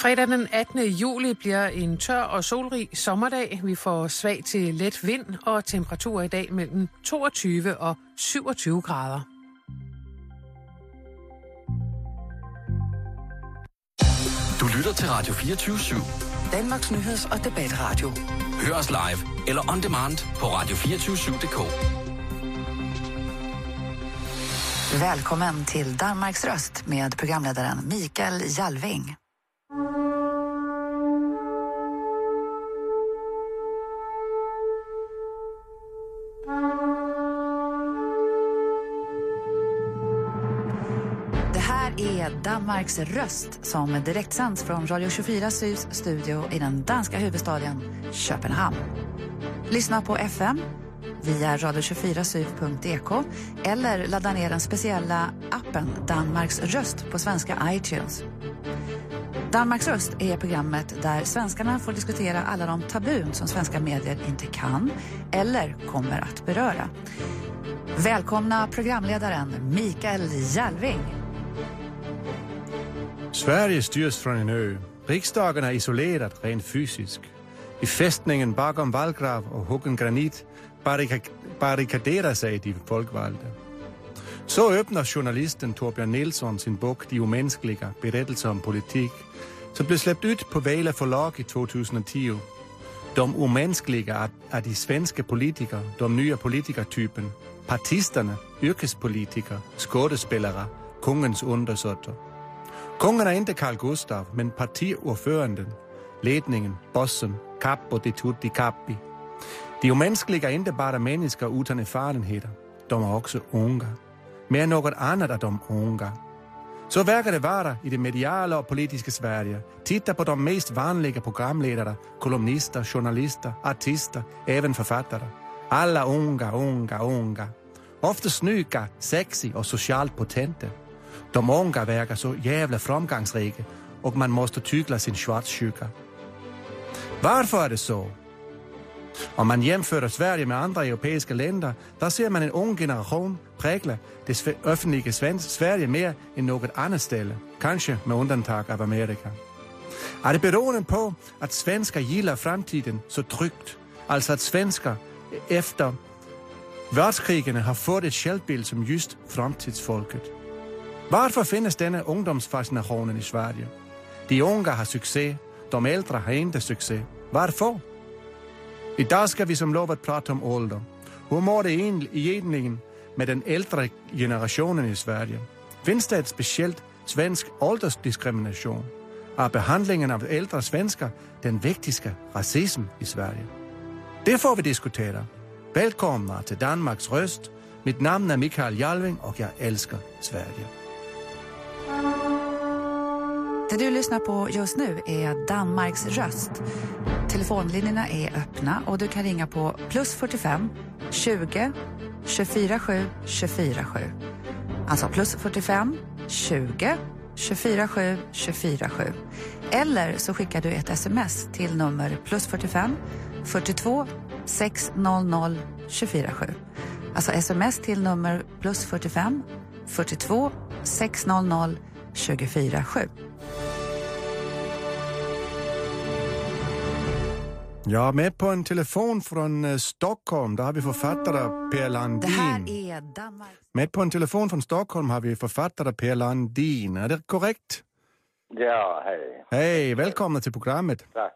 Fredag den 18. juli bliver en tør og solrig sommerdag. Vi får svag til let vind og temperaturer i dag mellem 22 og 27 grader. Du lytter til Radio 24 /7. Danmarks nyheds- og debatradio. Hør os live eller on demand på radio247.dk. Välkommen till Danmarks röst med programledaren Mikael Jalving. Det här är Danmarks röst som direktsänds från Radio 24 Sys studio i den danska huvudstaden Köpenhamn. Lyssna på FM via radio24syv.dk eller ladda ner den speciella appen Danmarks röst på svenska iTunes. Danmarks röst är programmet där svenskarna får diskutera alla de tabun som svenska medier inte kan eller kommer att beröra. Välkomna programledaren Mikael Jalving. Sverige styrs från en ö. Riksdagen är isolerad rent fysiskt. I fästningen bakom vallgrav och huggen granit barrikaderar sig de folkvalda. Så öppnar journalisten Torbjörn Nilsson sin bok De omänskliga berättelser om politik som blev släppt ut på Vela förlag i 2010. De omänskliga är, är de svenska politiker, de nya politikertypen, partisterna, yrkespolitiker, skådespelare, kungens undersåtter. Kungen är inte Carl Gustav, men partiordföranden, ledningen, bossen, capo di tutti capi. De omänskliga är inte bara människor utan erfarenheter. De är också unga. Mer än något annat av de unga. Så verkar det vara i det mediala och politiska Sverige. Titta på de mest vanliga programledare, kolumnister, journalister, artister, även författare. Alla unga, unga, unga. Ofta snygga, sexy och socialt potenta. De unga verkar så jävla framgångsrika och man måste tygla sin svartsjuka. Varför är det så? Om man jämför Sverige med andra europeiska länder, där ser man en ung generation prägla det offentliga Sverige mer än något annat ställe, kanske med undantag av Amerika. Är det beroende på att svenskar gillar framtiden så tryggt? Alltså att svenskar efter världskrigen har fått ett självbild som just framtidsfolket. Varför finns denna ungdomsfascinationen i Sverige? De unga har succé, de äldre har inte succé. Varför? Idag ska vi som lovat prata om ålder. Hur mår det egentligen med den äldre generationen i Sverige? Finns det ett speciellt svensk åldersdiskrimination? Är behandlingen av äldre svenskar den viktigaste rasism i Sverige? Det får vi diskutera. Välkomna till Danmarks röst. Mitt namn är Mikael Jalving och jag älskar Sverige. Det du lyssnar på just nu är Danmarks röst. Telefonlinjerna är öppna och du kan ringa på plus 45 20 24 7 24 7. Alltså plus 45 20 24 7 24 7. Eller så skickar du ett sms till nummer plus 45 42 600 24 7. Alltså sms till nummer plus 45 42 600 24 7. Ja, med på en telefon från eh, Stockholm, där har vi författare Per Det Landin. här är Danmark. Med på en telefon från Stockholm har vi författare Per Landin. Är det korrekt? Ja, hej. Hej, välkomna till programmet. Tack.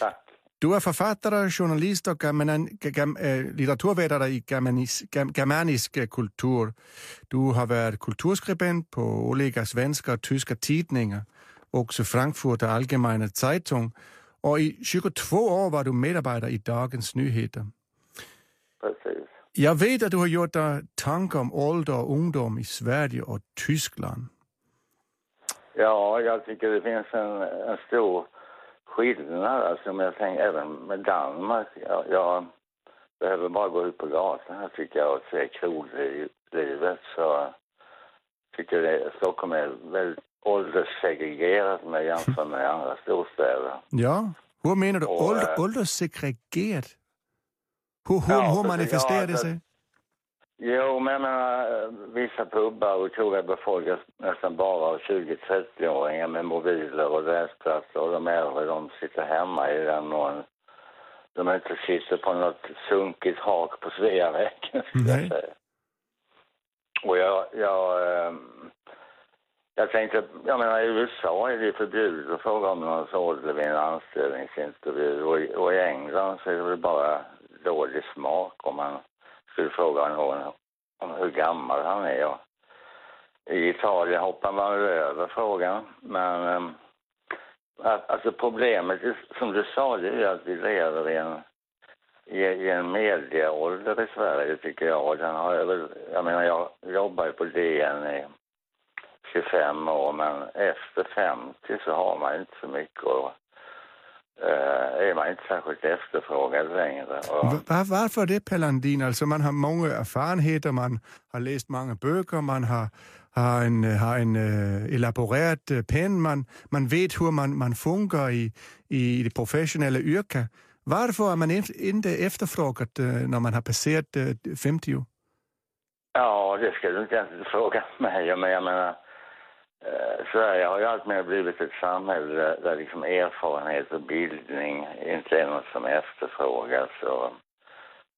Tack. Du är författare, journalist och german, gam, eh, litteraturvetare i germanis, gam, germanisk eh, kultur. Du har varit kulturskribent på olika svenska och tyska tidningar, också Frankfurter Allgemeine Zeitung. Och i 22 år var du medarbetare i Dagens Nyheter. Precis. Jag vet att du har gjort dig tankar om ålder och ungdom i Sverige och Tyskland. Ja, jag tycker det finns en, en stor skillnad, alltså om jag tänker även med Danmark. Jag, jag behöver bara gå ut på gatan här tycker jag och se kroglivet så jag tycker det, Stockholm är väldigt ålderssegregerat med jämfört med andra storstäder. Ja, hur menar du? Och, Ålder, eh, ålderssegregerat? Hur, hur, Ja, hur manifesterar Ja, det sig? Jo, men jag menar, vissa pubbar och krogar befolkas nästan bara av 20-30-åringar med mobiler och läsplattor och de äldre de sitter hemma i den mån de inte sitter på något sunkigt hak på Sveavägen. Nej. Och jag, jag, ehm, jag tänkte, jag menar i USA är det förbjudet att fråga om någon ålder vid en anställningsintervju och, i- och i England så är det väl bara dålig smak om man skulle fråga någon om hur gammal han är. Och I Italien hoppar man väl över frågan, men ehm, alltså problemet, är, som du sa, det är att vi lever i en, i, en medieålder i Sverige tycker jag. Den har jag menar, jag jobbar ju på DN i 25 år, men efter 50 så har man inte så mycket och eh, är man inte särskilt efterfrågad längre. Och, Va- varför det, Pellandin? Alltså man har många erfarenheter, man har läst många böcker, man har, har en, har en uh, elaborerad uh, pen, man, man vet hur man, man funkar i, i det professionella yrket. Varför är man inte efterfrågad uh, när man har passerat uh, 50? Ja, det ska du inte ens fråga mig. Men jag menar, eh, Sverige har ju alltmer blivit ett samhälle där, där liksom erfarenhet och bildning inte är något som efterfrågas. Och,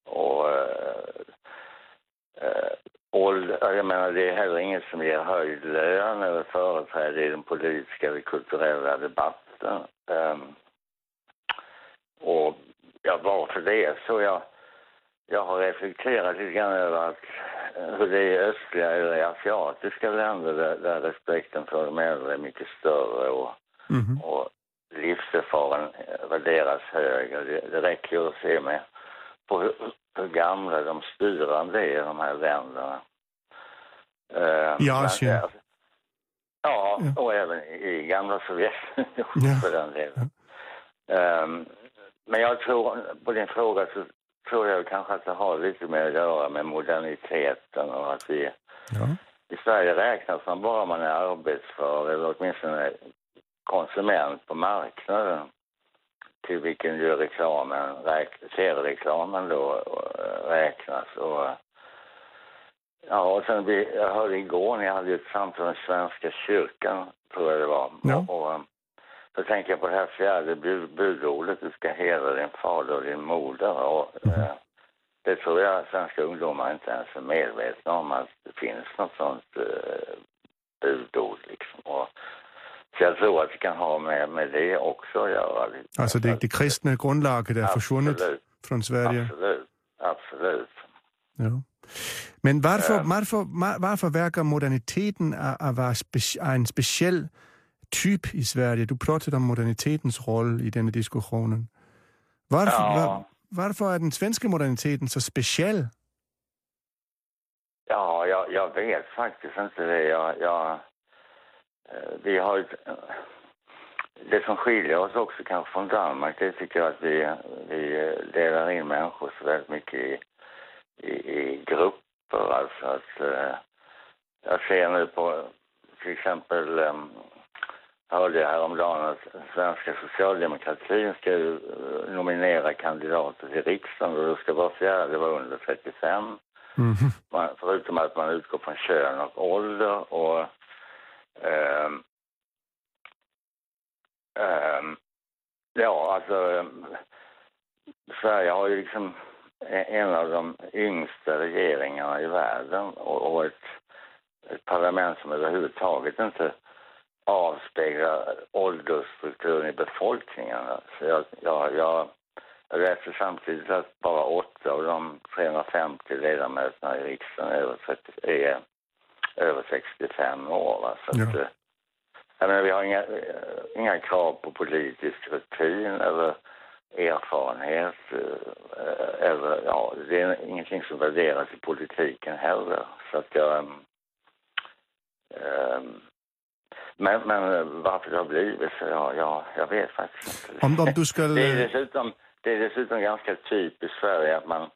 och eh, eh ålder, jag menar, det är heller inget som ger höjd lön eller företräde i den politiska eller kulturella debatten. Ehm, och ja, varför det är så? Jag, jag har reflekterat lite grann över att, hur det är i östliga eller asiatiska länder där, där respekten för de äldre är mycket större och, Mhm. och livserfaren eh, värderas högre. Det, det räcker ju att se med på hur, hur gamla de styrande är i de här länderna. Eh, I men, Asien. eh, Ja, Ja. och även i gamla Sovjetunionen Ja. för den delen. Ehm, men jag tror, på din fråga så tror jag kanske att det har lite med att göra med moderniteten och att vi Ja. i Sverige räknas man bara man är arbetsför eller åtminstone konsument på marknaden till vilken ju reklamen, tv-reklamen då eh, räknas. Och, ja, och sen vi, jag hörde igår, ni hade ju ett samtal med Svenska kyrkan, tror jag det var. Ja. Och, och, så tänker jag på det här fjärde bud, budordet, du ska hedra din fader och din moder. Och, eh, det tror jag svenska ungdomar inte ens är medvetna om att det finns något sånt eh, budord. Liksom. Och, så jag tror att det kan ha med, med det också att göra. Alltså det, det kristna grundlaget är försvunnet Absolut, från Sverige. absolut, absolut. Ja. Men varför, Ja. varför, varför verkar moderniteten att, att vara spe, en speciell typ i Sverige? Du pratade om modernitetens roll i denna diskussionen. Varför, Ja. var, varför är den svenska moderniteten så speciell? Ja, jag, jag vet faktiskt inte det. Jag, jag, eh, vi har ett, det som skiljer oss också kanske från Danmark, det tycker jag att vi, vi delar in människor så väldigt mycket i, i, i grupper. Alltså att jag ser nu på till exempel hörde häromdagen att svenska socialdemokratin ska ju eh, nominera kandidater till riksdagen och då ska var fjärde vara under 35 Mhm. man, förutom att man utgår från kön och ålder och ehm, ehm, ja, alltså ehm, Sverige har ju liksom e- en av de yngsta regeringarna i världen och, och ett, ett parlament som överhuvudtaget inte avspeglar åldersstrukturen i befolkningen. Så jag, jag, jag läste samtidigt att bara åtta av de 350 ledamöterna i riksdagen är över, 30, är över 65 år. Va? Så att, Ja. eh, jag menar, vi har inga, eh, inga krav på politisk rutin eller erfarenhet. eh, Eller, ja, det är ingenting som värderas i politiken heller. Så att jag... ehm, men, men eh, varför det har blivit så, ja, ja, jag vet faktiskt inte. Om, om du ska... Det är dessutom, det är dessutom ganska typiskt Sverige att man...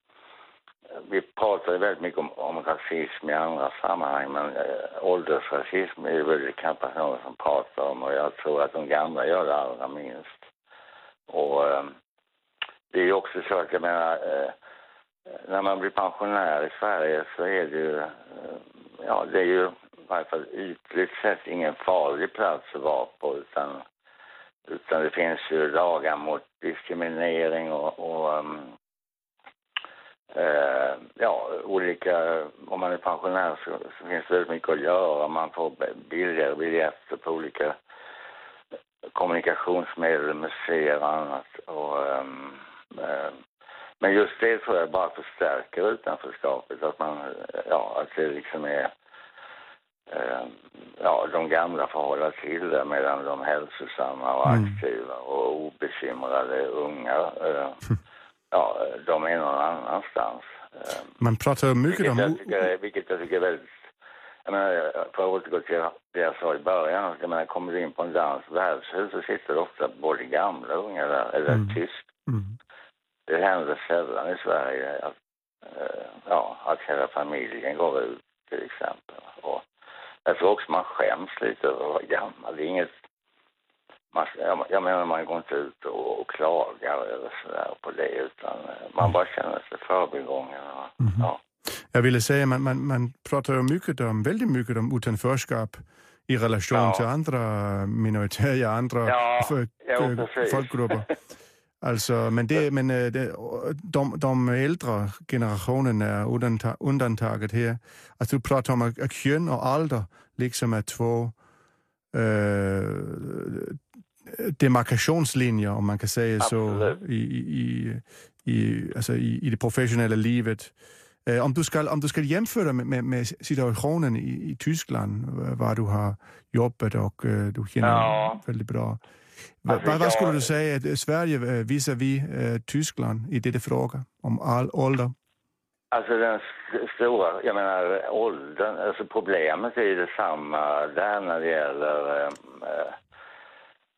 Vi pratar ju väldigt mycket om, om rasism i andra sammanhang men äh, åldersrasism är väl knappast någon som pratar om och jag tror att de gamla gör det allra minst. Och äh, det är ju också så att jag menar, äh, när man blir pensionär i Sverige så är det ju, ja det är ju varje fall ytligt sett ingen farlig plats att vara på utan, utan det finns ju lagar mot diskriminering och, och um, eh, ja, olika, om man är pensionär så, så finns det väldigt mycket att göra. Man får billigare biljetter på olika kommunikationsmedel, museer och annat. Och, um, um, men just det tror jag bara förstärker utanförskapet. Att, man, ja, att det liksom är... Eh, ja, de gamla får hålla till det medan de hälsosamma och mm. aktiva och obekymrade unga, eh, ja, de är någon annanstans. Eh, man pratar mycket vilket om... Jag tycker, vilket jag tycker är väldigt... Jag menar, för att återgå till det jag sa i början, jag menar, kommer du in på en dans värdshus så sitter det ofta både gamla och unga där, eller mm. tyst. Mm det händer sällan i Sverige att, eh, ja, att hela familjen går ut till exempel. Och jag tror också man skäms lite över att vara gammal. Det är inget, man, jag menar man går inte ut och, och klagar eller sådär på det utan eh, man bara känner sig förbigången. Och, mm -hmm. ja. Jag ville säga, man, man, man pratar mycket om, väldigt mycket om utanförskap i relation ja. till andra minoriteter, andra ja, jo, folkgrupper. Alltså, men det, men øh, det, de, de äldre generationerna är undantaget här. Alltså, du pratar om att kön och ålder liksom är två äh, demarkationslinjer, om man kan säga Absolut. så, i, i, i, alltså i, i det professionella livet. Äh, om, du ska, om du ska jämföra med, med, med situationen i, i Tyskland, var du har jobbat och äh, du känner ja. väldigt bra. Alltså, vad, vad skulle du säga att Sverige øh, visar vi äh, Tyskland i detta fråga om all ålder? Alltså den stora, jag menar åldern, alltså problemet är ju detsamma där när det gäller äh,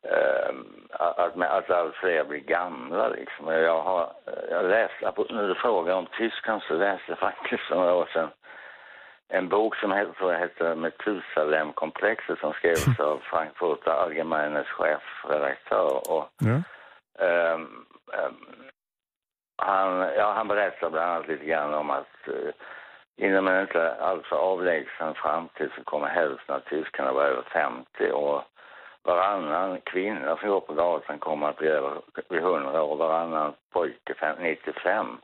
äh, att, att allt fler blir gamla liksom. Jag har, jag läste, när du frågar om Tyskland så läste jag faktiskt för några år sedan en bok som heter, Metusalem-komplexet som skrevs av Frankfurter Allgemeines chefredaktör. Och, ja. um, um, han, ja, han berättar bland annat lite grann om att uh, inom en inte alltför avlägsen framtid så kommer hälften av tyskarna vara över 50 och varannan kvinna som går på gatan kommer att bli över 100 och varannan pojke 95.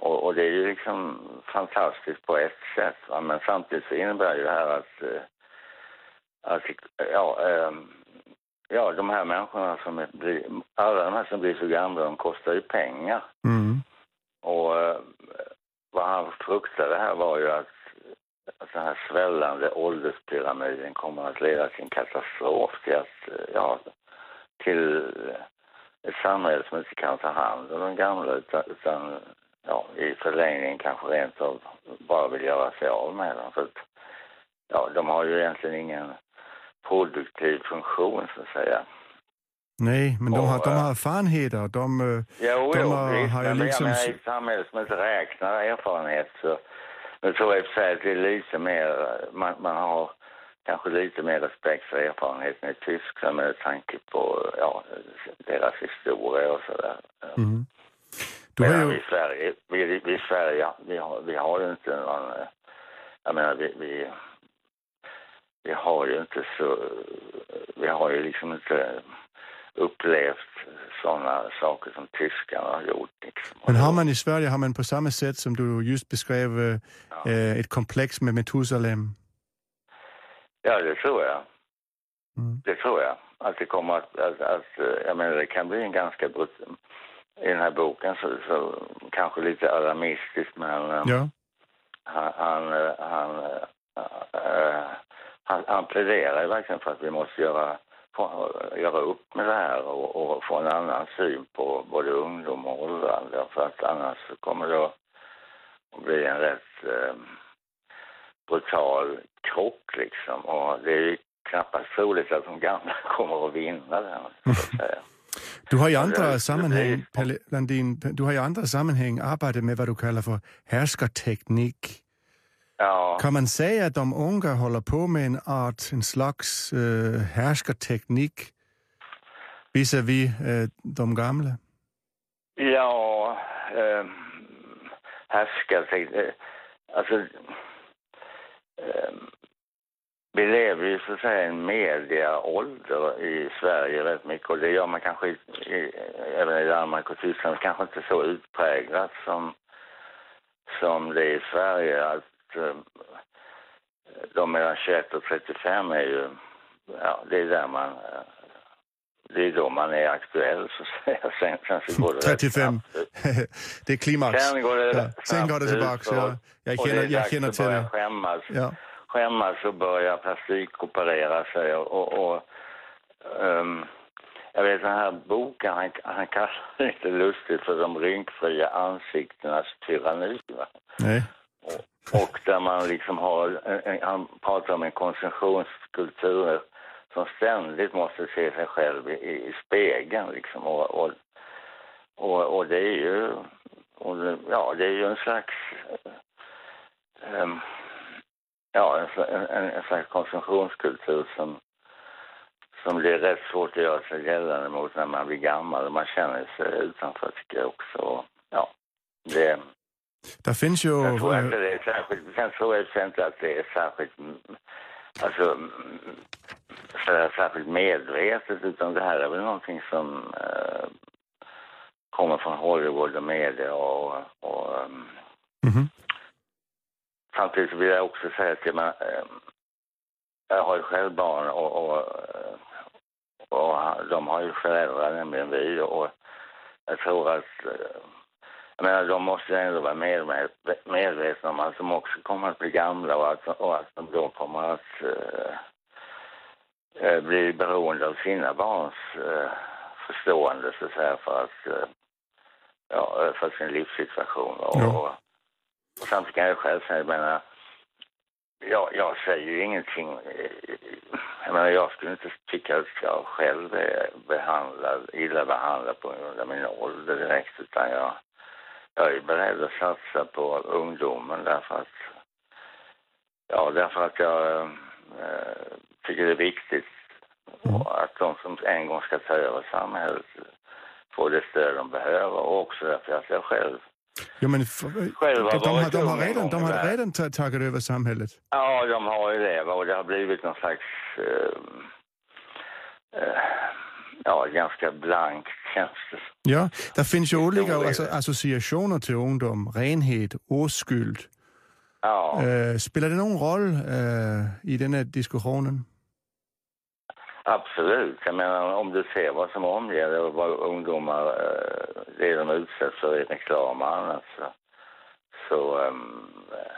Och, och, det är ju liksom fantastiskt på ett sätt. Va? Men samtidigt så innebär ju det här att, eh, att ja, eh, ja, de här människorna som blir, alla de här som blir så gamla, de kostar ju pengar. Mm. Och eh, vad han fruktade här var ju att, att den här svällande ålderspyramiden kommer att leda till en katastrof, till att, eh, ja, till ett samhälle som inte kan ta hand om de gamla utan, utan ja, i förlängningen kanske rent av bara vill göra sig av med dem. För att, ja, de har ju egentligen ingen produktiv funktion så att säga. Nej, men de, och, har, de har erfarenheter. De, eh, jo, de jo, har, visst, har ju liksom... Men i ett samhälle som inte räknar erfarenhet så nu tror jag i och för sig att det är lite mer, man, man har kanske lite mer respekt för erfarenheten i Tyskland med tanke på ja, deras historia och sådär. Mm. Du har ju... vi i Sverige, vi, vi, Sverige vi, har, vi har ju inte någon... Jag menar, vi, vi, vi har ju inte så... Vi har ju liksom inte upplevt sådana saker som tyskarna har gjort. Liksom. Men har man i Sverige, har man på samma sätt som du just beskrev, ja. äh, ett komplex med Metusalem? Ja, det tror jag. Mm. Det tror jag. Att det kommer att, att, att, jag menar det kan bli en ganska brutal i den här boken så, så kanske lite alarmistiskt men eh, ja. han, han, eh, han, han, han pläderar verkligen för att vi måste göra, göra upp med det här och, och, få en annan syn på både ungdom och åldrande för att annars kommer det att bli en rätt äh, brutal krock liksom och det är knappast troligt att de gamla kommer att vinna den så att säga. Du har i andra sammanhang, Pelle Landin, du har i andra sammanhang arbetat med vad du kallar för härskarteknik. Ja. Kan man säga att de unga håller på med en art, en slags uh, härskarteknik visavi uh, de gamla? Ja, uh, härskarteknik. Alltså, eh, vi lever ju så att säga i en mediaålder i Sverige rätt mycket och det gör man kanske i, i, även i Danmark och Tyskland, kanske inte så utpräglat som, som det är i Sverige. Att, eh, de mellan 21 och 35 är ju, ja, det är där man, eh, det är då man är aktuell så att säga. Sen, sen så går det 35, det är klimax. Sen går det, ja. Sen går det tillbaka. Ja. Jag känner, jag känner till det. Skämmas. Ja. Skämmas och börja plastikoperera sig och, och, um, jag vet den här boken, han, han kallar det lite lustigt för de rynkfria ansiktenas tyranni. Nej. Och, och där man liksom har, en, en, han pratar om en konsumtionskultur som ständigt måste se sig själv i, i spegeln liksom och, och, och, och det är ju, och, ja det är ju en slags um, ja, en, en, en slags konsumtionskultur som, som blir rätt svårt att göra sig gällande mot när man blir gammal och man känner sig utanför tycker jag också. Ja, det... Det finns ju... Jag tror inte det är särskilt, sen tror jag inte att det är särskilt, alltså, sådär särskilt medvetet utan det här är väl någonting som eh, kommer från Hollywood och media och, och Mm -hmm. Samtidigt vill jag också säga att man, eh, jag har ju själv barn och, och, och, de har ju föräldrar, nämligen vi. Och jag tror att eh, jag menar, de måste ändå vara medvetna om att de också kommer att bli gamla och att, och att de då kommer att uh, bli beroende av sina barns uh, förstående så att säga för att ja, för sin livssituation. Och, Ja. Och samtidigt kan jag själv säga, jag menar, jag, jag säger ju ingenting. Jag menar, jag skulle inte tycka att jag själv är behandlad, illa behandlad på grund av min ålder direkt, utan jag, jag är beredd att satsa på ungdomen därför att, ja, därför att jag äh, tycker det är viktigt Mm. att de som en gång ska ta över samhället får det stöd de behöver och också därför att jag själv Ja, men f- Själv har de, de, har, de, har redan, de har redan ta- tagit över samhället. Ja, de har ju det och det har blivit någon slags, eh, eh, ja, ganska blankt känns det. Ja, det finns ju olika alltså, associationer till ungdom. Renhet, oskuld. Ja, Eh, spelar det någon roll eh, i den här diskussionen? Absolut. Jag menar om du ser vad som omger det och vad ungdomar, eh, det de utsätts för i reklam och annat så, så, ehm, eh,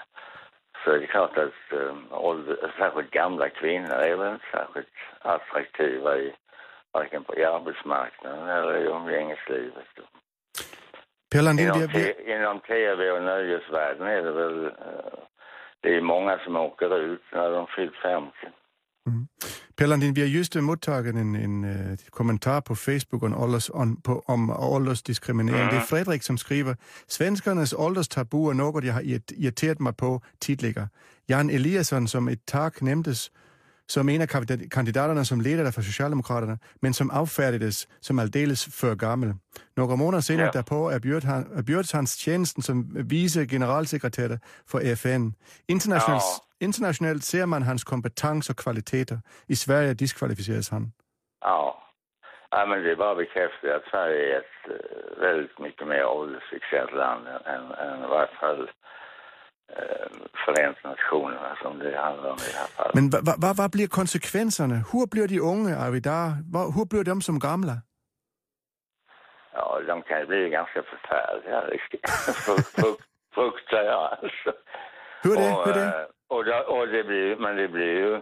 så är det klart att eh, ålder, särskilt gamla kvinnor är väl inte särskilt attraktiva i varken på i arbetsmarknaden eller i umgängeslivet. Inom, inom tv och nöjesvärlden är det väl... eh, det är många som åker ut när de fyllt 50. per Landin, vi har just mottagit en, en uh, kommentar på Facebook om, ålders, om, på, om åldersdiskriminering. Det är Fredrik som skriver, svenskarnas ålderstabu är något jag har irrit- irriterat mig på tidigare. Jan Eliasson som ett tag nämndes som en av kandid- kandidaterna som ledare för Socialdemokraterna, men som avfärdades som alldeles för gammal. Några månader senare Ja. därpå erbjöd, han, erbjöds hans tjänsten som vice generalsekreterare för FN. Internationellt, internationellt ser man hans kompetens och kvaliteter. I Sverige diskvalificeras han. Ja. ja, men det är bara bekräftat att Sverige är ett eh, väldigt mycket mer åldersfixerat land än, än i varje fall Förenta Nationerna som det handlar om i det här fallet. Men vad va, va, blir konsekvenserna? Hur blir de unga av idag? Va- Hur blir de som gamla? Ja, de kan ju bli ganska förfärliga, Fru- fru- fruktar jag alltså. Hur är det? Och, Hur det? eh, och, det, och det blir men det blir ju... eh,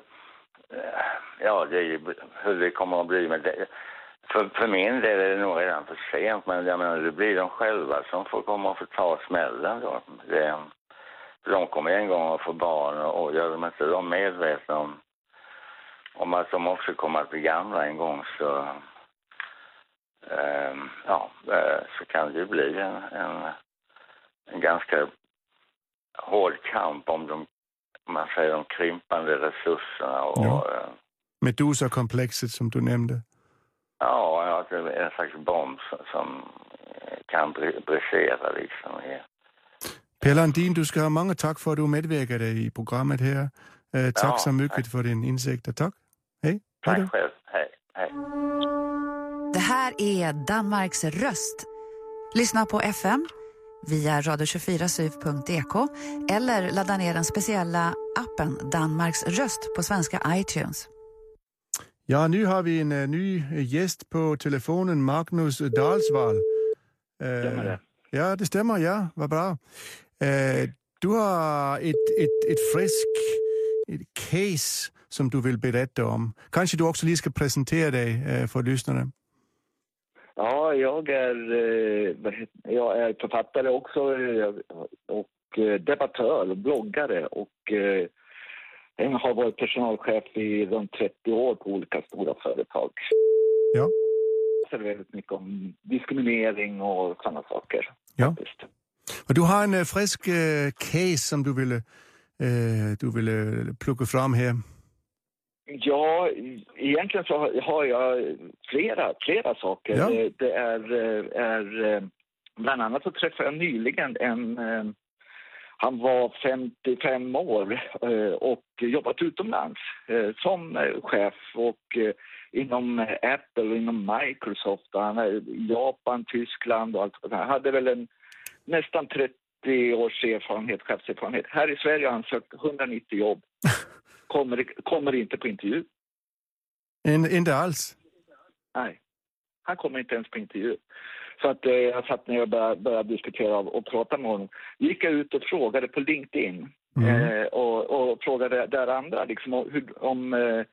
Ja, det är ju hur det kommer att bli. Men det, för, för min del är det nog redan för sent, men jag menar, det blir de själva som får komma och få ta smällen då. Det, för de kommer en gång att få barn och, gör de inte de medvetna om, om att de också kommer att bli gamla en gång så... ehm, ja, eh, så kan det ju bli en, en, en ganska hård kamp om de, man säger, de krympande resurserna och Ja. eh, Medusa-komplexet som du nämnde. Ja, ja, det är en slags bomb som, som kan bri- brisera liksom. i- Per Landin, du ska ha många tack för att du medverkade i programmet här. Eh, tack Ja, så mycket tack. för din insikt och tack. Hej. Hej Tack då. själv. Hej. Hej. Det här är Danmarks röst. Lyssna på FM via radio24syv.dk eller ladda ner den speciella appen Danmarks röst på svenska iTunes. Ja, nu har vi en uh, ny gäst på telefonen, Magnus Dalsvall. Uh, Stämmer det? Ja, det stämmer, ja. Vad bra. Uh, du har ett, ett, ett frisk ett case som du vill berätta om. Kanske du också lige ska presentera dig uh, för lyssnarna. Ja, jag är, heter- jag är författare också och debattör och bloggare och jag har varit personalchef i runt 30 år på olika stora företag. Ja. Jag läser väldigt mycket om diskriminering och sådana saker. Ja. faktiskt. Och du har en uh, frisk uh, case som du ville, uh, du ville plocka fram här. Ja, egentligen så har- jag flera, flera saker. Ja. Det- Det är, eh, är... eh, Bland annat så träffade jag nyligen en... eh, Han var 55 år eh, och jobbat utomlands eh, som eh, chef och eh, inom eh, Apple och inom Microsoft. Han är i Japan, Tyskland och allt sånt. Han hade väl en nästan 30 års erfarenhet, chefserfarenhet. Här i Sverige har han sökt 190 jobb. Kommer, kommer inte på intervju. In, inte alls. Nej, han kommer inte ens på intervju. Så att eh, jag satt ner och började, började diskutera och, och prata med honom. gick jag ut och frågade på LinkedIn Mm. eh, och, och frågade där andra liksom, om, hur, om eh,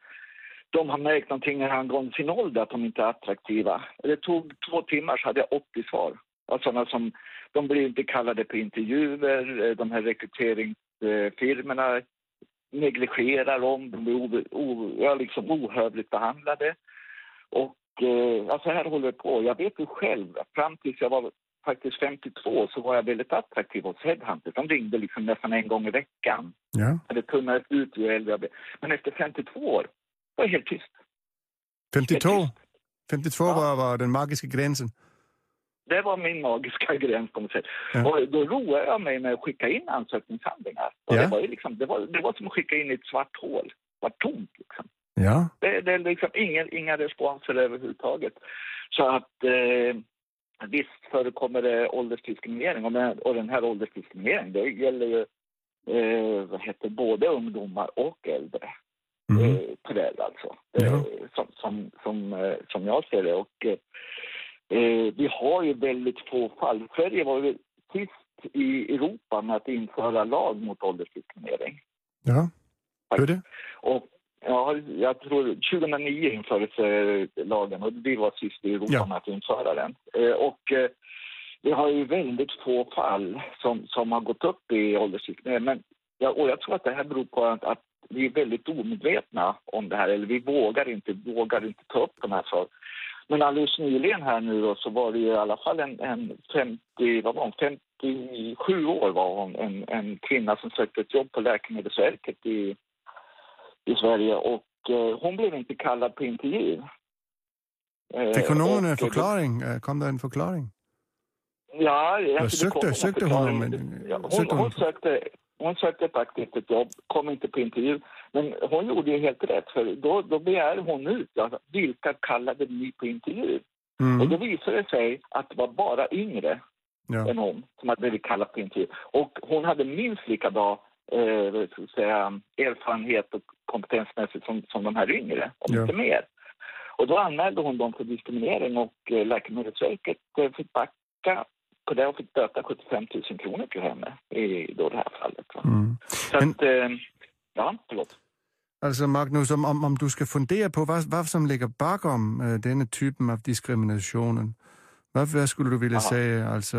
de har märkt någonting angående sin ålder, att de inte är attraktiva. Det tog två timmar så hade jag 80 svar. Av sådana som, de blir inte kallade på intervjuer, eh, de här rekryteringsfirmorna negligerar dem, de blir o, o, ja, liksom ohövligt behandlade. Och eh, alltså här håller det på. Jag vet ju själv, fram tills jag var faktiskt 52 så var jag väldigt attraktiv hos Headhunters. De ringde liksom nästan en gång i veckan. Ja. Det tunnade ut ju äldre jag blev. Men efter 52 år var jag helt tyst. 52. Helt tyst. 52 Ja. var, var den magiska gränsen. Det var min magiska gräns på något sätt. Ja. Och då roade jag mig med att skicka in ansökningshandlingar. Och Ja. det, var liksom, det, var, det var som att skicka in i ett svart hål. Det var tomt liksom. Ja. Det, det är liksom ingen, inga responser överhuvudtaget. Så att eh, visst förekommer det åldersdiskriminering och den, och den här åldersdiskrimineringen det gäller ju eh, vad heter, både ungdomar och äldre. Mm. Eh, tyvärr alltså. Ja. Eh, som, som, som, eh, som jag ser det. Och, eh, vi har ju väldigt få fall. Sverige var ju sist i Europa med att införa lag mot åldersdiskriminering. Ja. Hur det? Och ja, jag tror 2009 infördes eh, lagen och vi var sist i Europa Ja. med att införa den. Eh, och eh, vi har ju väldigt få fall som, som har gått upp i åldersdiskriminering. Men, ja, och jag tror att det här beror på att, att vi är väldigt omedvetna om det här. Eller vi vågar inte, vågar inte ta upp de här sakerna. Men alldeles nyligen här nu då, så var det i alla fall en, en 50, vad var hon, 57 år var hon, en, en kvinna som sökte ett jobb på Läkemedelsverket i, i Sverige och eh, hon blev inte kallad på intervju. Eh, Fick hon någon och- eh, förklaring? Eh, Kom det en förklaring? Ja, jag Jag sökte- ja, hon, sökte, hon sökte faktiskt ett jobb, kom inte på intervju. Men hon gjorde ju helt rätt, för då, då begär hon ut alltså, vilka kallade ni på intervju? Och då Mm. visade det sig att det var bara yngre Ja. än hon som hade blivit kallad på intervju. Och hon hade minst lika bra eh, säga, erfarenhet och kompetensmässigt som, som de här yngre, om Ja. inte mer. Och då anmälde hon dem för diskriminering och eh, Läkemedelsverket eh, fick backa på det och fick böta 75 000 kronor till henne i då det här fallet. Mm. Så Men- att, eh, ja, förlåt. Alltså Magnus, om, om, om du ska fundera på vad, vad som ligger bakom uh, denna typen av diskriminationen, vad, vad skulle du vilja Ja. säga? Alltså,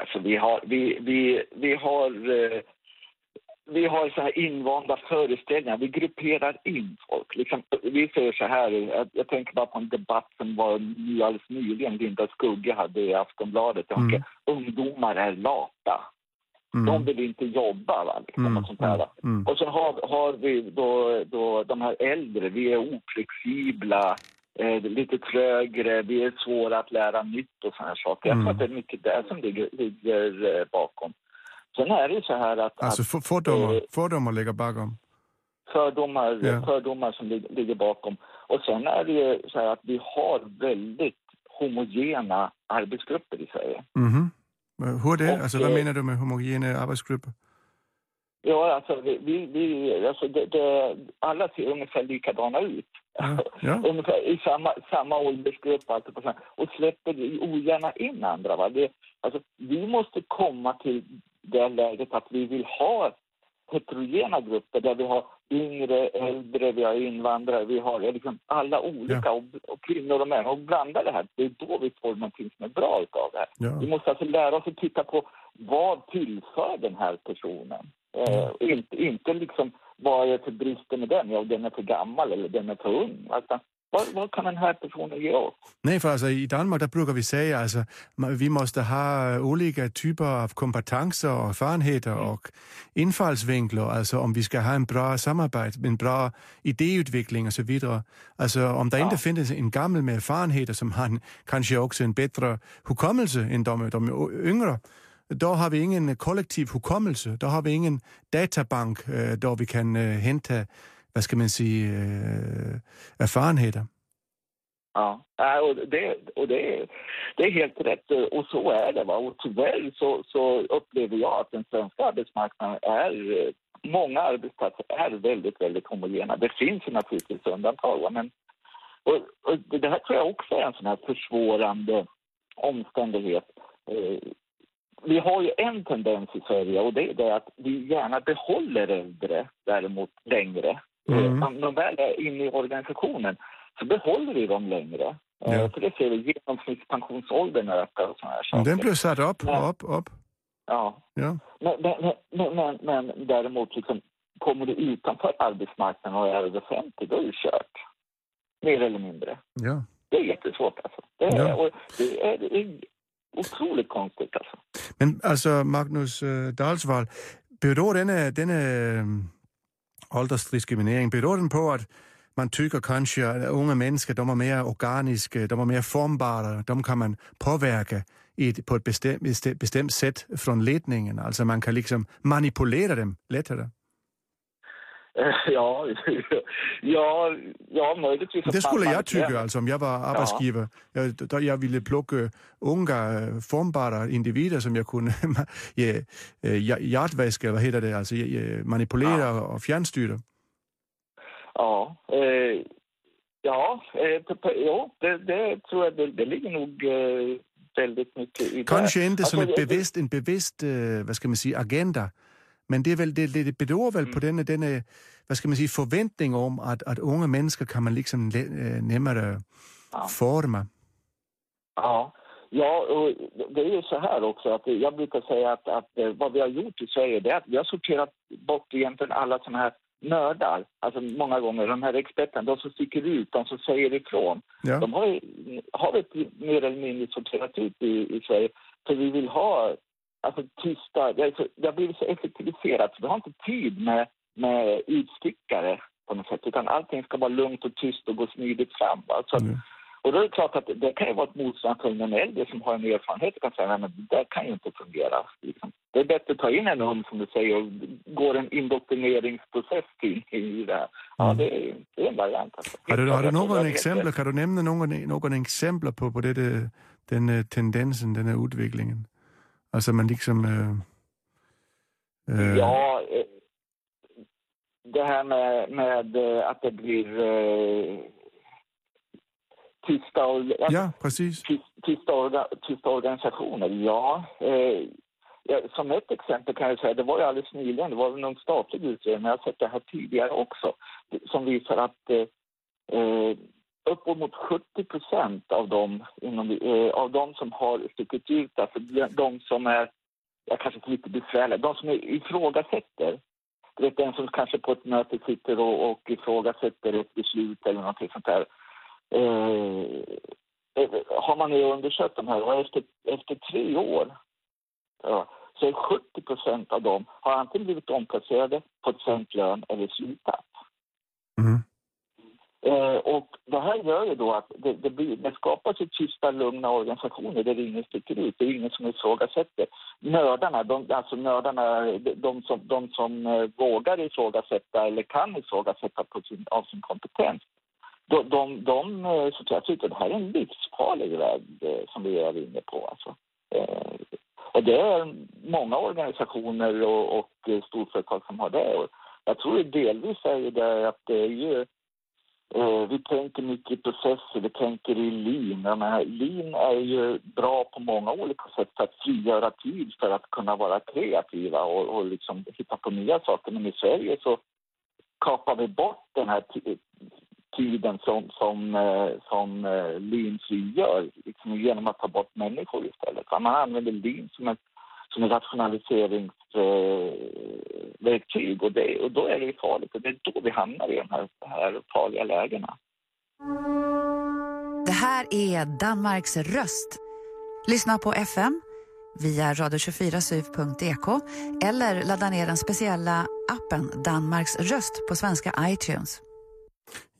Alltså vi har, vi, vi, vi har, eh, vi har så här invanda föreställningar. Vi grupperar in folk. Liksom, vi säger så här, jag, jag tänker bara på en debatt som var ny, alldeles nyligen, Linda Skugge hade i Aftonbladet. Mm. Ungdomar är lata. De mm, vill inte jobba. Va? Liksom, mm, och sånt där, va? mm, Och så har, har vi då, då de här äldre, vi är oflexibla, eh, lite trögre, vi är svåra att lära nytt och sådana saker. Jag tror Mm. att det är mycket det som ligger, ligger eh, bakom. Sen är det ju så här att, Alltså att för, fördomar, eh, fördomar ligger bakom. fördomar, Ja. fördomar som lig- ligger bakom. Och sen är det ju så här att vi har väldigt homogena arbetsgrupper i Sverige. Mhm. Hur är det? Och, Alltså vad eh, menar du med homogena arbetsgrupper? Ja, alltså, vi, vi, alltså det, det, alla ser ungefär likadana ut. Ja, ja. ungefär i samma, samma åldersgrupp alltså på och släpper ogärna in andra. Va? Det, alltså, vi måste komma till det läget att vi vill ha heterogena grupper där vi har yngre, äldre, vi har invandrare, vi har ja, liksom alla olika och, och kvinnor och män och blanda det här. Det är då vi får någonting som är bra utav det här. Ja. Vi måste alltså lära oss att titta på vad tillför den här personen. Eh, inte, inte liksom vad är det för brister med den? Ja, den är för gammal eller den är för ung. Alltså, vad, vad kan den här personen ge oss? Nej, för alltså i Danmark där brukar vi säga alltså ma- vi måste ha olika typer av kompetenser och erfarenheter och infallsvinklar, alltså om vi ska ha en bra samarbete, en bra idéutveckling och så vidare. Alltså om det inte finns en gammal med erfarenheter som har en, kanske också en bättre hukommelse än de, de yngre, då har vi ingen kollektiv hukommelse, då har vi ingen databank eh, där vi kan eh, hämta, vad ska man säga, øh, erfarenheter. Ja, och det, och det, det är helt rätt och så är det. Va? Och tyvärr så, så upplever jag att den svenska arbetsmarknaden är, eh, många arbetsplatser är väldigt, väldigt homogena. Det finns ju naturligtvis undantag, va? men och, och det här tror jag också är en sån här försvårande omständighet. Eh, vi har ju en tendens i Sverige och det är det att vi gärna behåller äldre däremot längre. Mm. Eh, Om de väl är inne i organisationen så behåller vi dem längre. Eh, Ja. För det ser vi, genomsnittspensionsåldern ökar och sådana här saker. Den satt upp, Ja. upp, upp. Ja. Ja. Men, men, men, men, men däremot liksom, kommer du utanför arbetsmarknaden och är över 50, då är det kört. Mer eller mindre. ja. Det är jättesvårt alltså. Det är, Ja. det är, det är otroligt konstigt alltså. Men alltså Magnus uh, Dalsvall, beror denna, denna åldersdiskriminering, beror den på att man tycker kanske att unga människor de är mer organiska, de är mer formbara, de kan man påverka ett, på ett bestämt, bestämt, bestämt sätt från ledningen. Alltså man kan liksom manipulera dem lättare. Ja, ja, ja möjligtvis. Det skulle jag tycka, alltså om jag var arbetsgivare. Jag, då jag ville plocka unga, formbara individer som jag kunde ge eh, hjärtväska, vad heter det, alltså manipulera och fjärrstyra. Ja, eh, ja, eh, jo, det, det tror jag det, det ligger nog eh, väldigt mycket i Kanske det. inte som Alltså, ett jag- bevisst, en bevisst, eh, vad ska man säga, agenda. Men det, är väl, det, det beror väl på denna, denna, vad ska man säga, förväntning om att, att unga människor kan man liksom eh, närmare Ja. forma. Ja, ja och det är ju så här också att jag brukar säga att, att eh, vad vi har gjort i Sverige det är att vi har sorterat bort egentligen alla sådana här nördar, alltså många gånger de här experterna, de som sticker ut, de som säger ifrån. Ja. De har, har vi mer eller mindre sorterat ut i, i Sverige för vi vill ha alltså, tysta, det, är så, det har blivit så effektiviserat så vi har inte tid med, med utstickare på något sätt utan allting ska vara lugnt och tyst och gå smidigt fram. va. Så att, Mm. och då är det klart att det kan ju vara ett motstånd för en äldre som har en erfarenhet och kan säga att det där kan ju inte fungera. Liksom. Det är bättre att ta in en ung som du säger och går en indoktrineringsprocess in i det här. Ja, Mm. det, är, det är en variant. Alltså. Har du, har du Jag någon exempel, kan du nämna någon, någon exempel på, på det, det, den eh, tendensen, den här utvecklingen? Alltså man liksom... Eh, eh, Ja, eh, det här med, med eh, att det blir eh, tysta och... ja, precis. Tyst- tysta, orga, tysta organisationer, ja. Eh, ja. Som ett exempel kan jag säga, det var ju alldeles nyligen, det var någon statlig utredning, men jag har sett det här tidigare också, som visar att eh, uppemot 70 procent av dem, inom, eh, av dem som har stuckit ut, alltså de som är, jag kanske är lite besvärliga, de som ifrågasätter, du vet den som kanske på ett möte sitter och, och ifrågasätter ett beslut eller något sånt där. Eh, eh, har man ju undersökt de här och efter, efter tre år ja, så är 70 procent av dem har antingen blivit omplacerade, fått sänkt lön eller slutat. Eh, och det här gör ju då att det, det, blir, det skapas ju tysta, lugna organisationer där ingen sticker ut, det är ingen som ifrågasätter. Nördarna, de, alltså nördarna, de som, de som eh, vågar ifrågasätta eller kan ifrågasätta på sin, av sin kompetens, de, de, de sorteras ut. Och det här är en livsfarlig väg eh, som vi är inne på. Alltså. Eh, och det är många organisationer och, och eh, storföretag som har det. Och jag tror delvis är det att det är ju Eh, vi tänker mycket i processer, vi tänker i lean. Lin lean är ju bra på många olika sätt för att frigöra tid för att kunna vara kreativa och, och liksom hitta på nya saker. Men i Sverige så kapar vi bort den här tiden som, som, eh, som eh, lean frigör liksom genom att ta bort människor istället. Man använder lean som ett som ett rationaliseringsverktyg och, det, och då är det farligt och det är då vi hamnar i de här, här farliga lägena. Det här är Danmarks röst. Lyssna på FM via radio24syv.ek eller ladda ner den speciella appen Danmarks röst på svenska iTunes.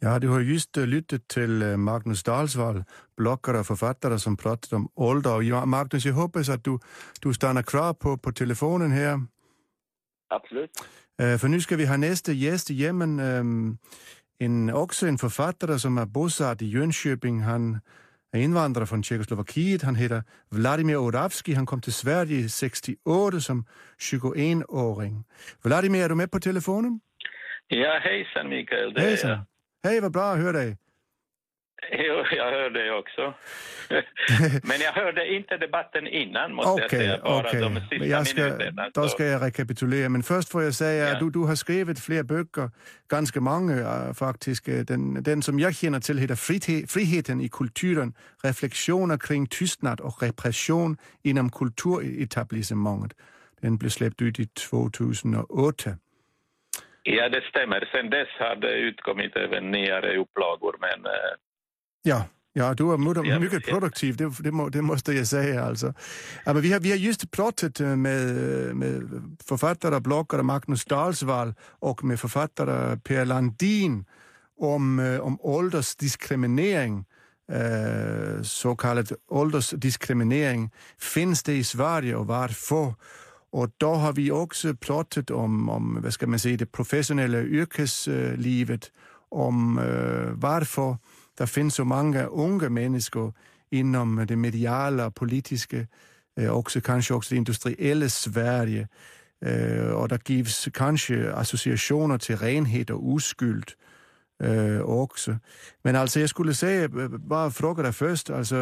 Ja, du har just uh, lyttet til uh, Magnus Dalsvall, blogger og forfatter, som pratade om ålder. Magnus, jag hoppas att du, du stannar kvar på, på telefonen här. Absolut. Uh, för nu ska vi ha nästa gäst igen, um, en, också en författare som är bosatt i Jönköping. Han är invandrare från Tjeckoslovakien. Han heter Vladimir Oravski. Han kom till Sverige 68 som 21-åring. Vladimir, är du med på telefonen? Ja, hejsan Mikael. Det hejsan. Hej, vad bra att höra dig. Jo, jag hörde det också. Men jag hörde inte debatten innan, måste okay, jag säga. Bara okay. de sista jag ska, minuterna. Då ska jag rekapitulera. Men först får jag säga ja. att du, du har skrivit fler böcker, ganska många äh, faktiskt. Den, den som jag känner till heter Friheten i kulturen, reflektioner kring tystnad och repression inom kulturetablissemanget. Den blev släppt ut i 2008. Ja, det stämmer. Sen dess har det utkommit även nyare upplagor, men... Eh, ja, ja du är mycket produktiv, det, det, må, det, måste jag säga. Alltså. Men vi, har, vi har just pratat eh, med, med författare och bloggare Magnus Dalsvall och med författare Per Landin om, eh, om åldersdiskriminering. Så kallad åldersdiskriminering. Finns det i Sverige och varför? Och då har vi också pratat om, om vad ska man säga, det professionella yrkeslivet, om øh, eh, varför det finns så många unga människor inom det mediala, politiska, eh, också kanske också det industriella Sverige. Øh, eh, och det gives kanske associationer till renhet och oskuld uh, också. Men alltså jag skulle säga, eh, bara fråga dig först, alltså,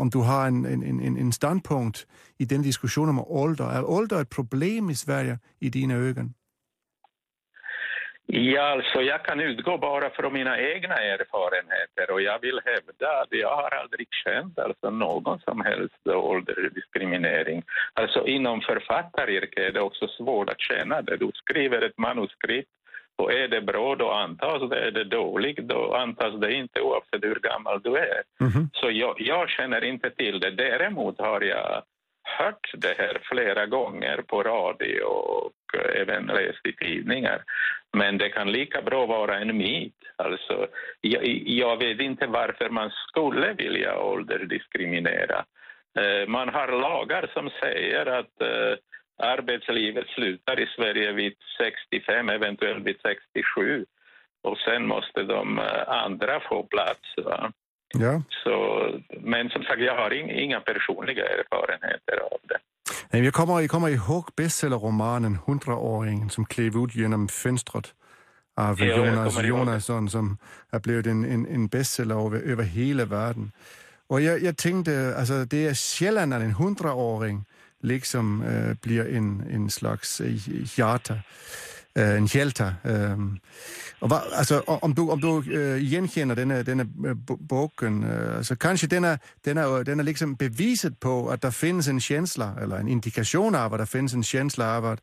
om du har en, en, en, en standpunkt i den diskussionen om ålder. Är ålder ett problem i Sverige i dina ögon? Ja, alltså jag kan utgå bara från mina egna erfarenheter och jag vill hävda att jag har aldrig känt alltså någon som helst åldersdiskriminering. Alltså inom författaryrket är det också svårt att känna det. Du skriver ett manuskript och är det bra då antas det, är det dåligt då antas det inte oavsett hur gammal du är. Mm. Så jag, jag, känner inte till det. Däremot har jag hört det här flera gånger på radio och även läst i tidningar. Men det kan lika bra vara en myt. Alltså, jag, jag vet inte varför man skulle vilja åldersdiskriminera. Eh, man har lagar som säger att eh, arbetslivet slutar i Sverige vid 65, eventuellt vid 67. Och sen måste de eh, andra få plats. Va? Ja. Så, men som sagt, jag har inga personliga erfarenheter av det. Jag kommer, jag kommer ihåg bestsellerromanen Hundraåringen som klev ut genom fönstret av ja, Jonas Jonasson som har blivit en, en, en bestseller över, över hela världen. Och jag, jag tänkte, alltså det är sällan att en hundraåring liksom äh, øh, blir en, en slags øh, hjärta, äh, øh, en hjälte. Äh, och va, alltså, om du, om du äh, igenkänner denna, denna boken, äh, så kanske denna, denna, denna liksom beviset på att det finns en känsla, eller en indikation av att det finns en känsla av att,